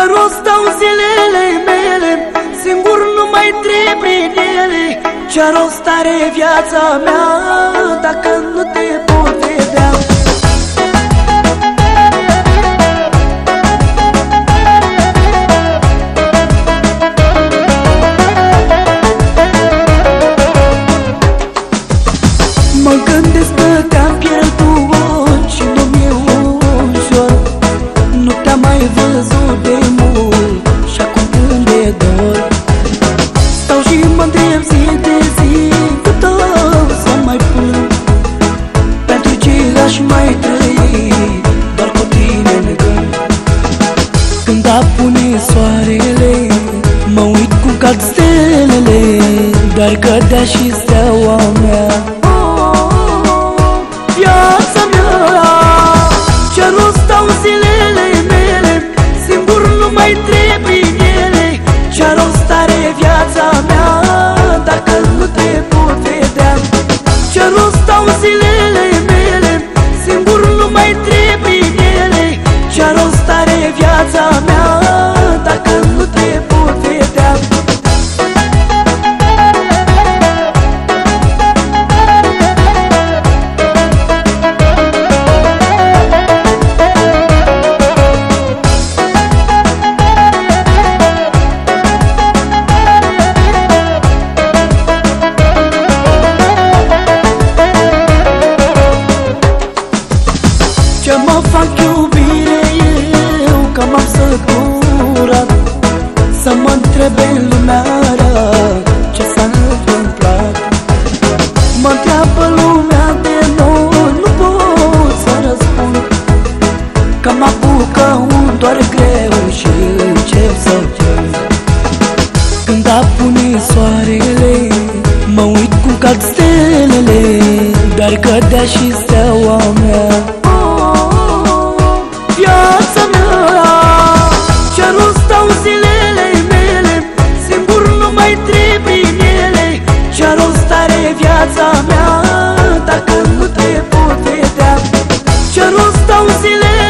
Ce rost au zilele mele Singur nu mai trebuie ele. Ce rost are viața mea Dacă nu te pot aș mai trăi doar cu tine în gând Când apune soarele Mă uit cum cad stelele Doar cădea și steaua mea. Viața mea Ce rost au zilele mele Singur nu mai trebuie ele. Ce rost are viața mea Dacă nu te pot vedea. Ce rost au zilele mele Singur nu mai trebuie ele Ce rost are viața mea Că mă apucă un doar greu Și încep să plâng Când apune soarele Mă uit cum cad stelele Dar cădea și steaua mea. Viața mea Ce rost au zilele mele Singur nu mai trebuie ele Ce rost are viața mea Dacă nu te pot vedea. Ce rost au zilele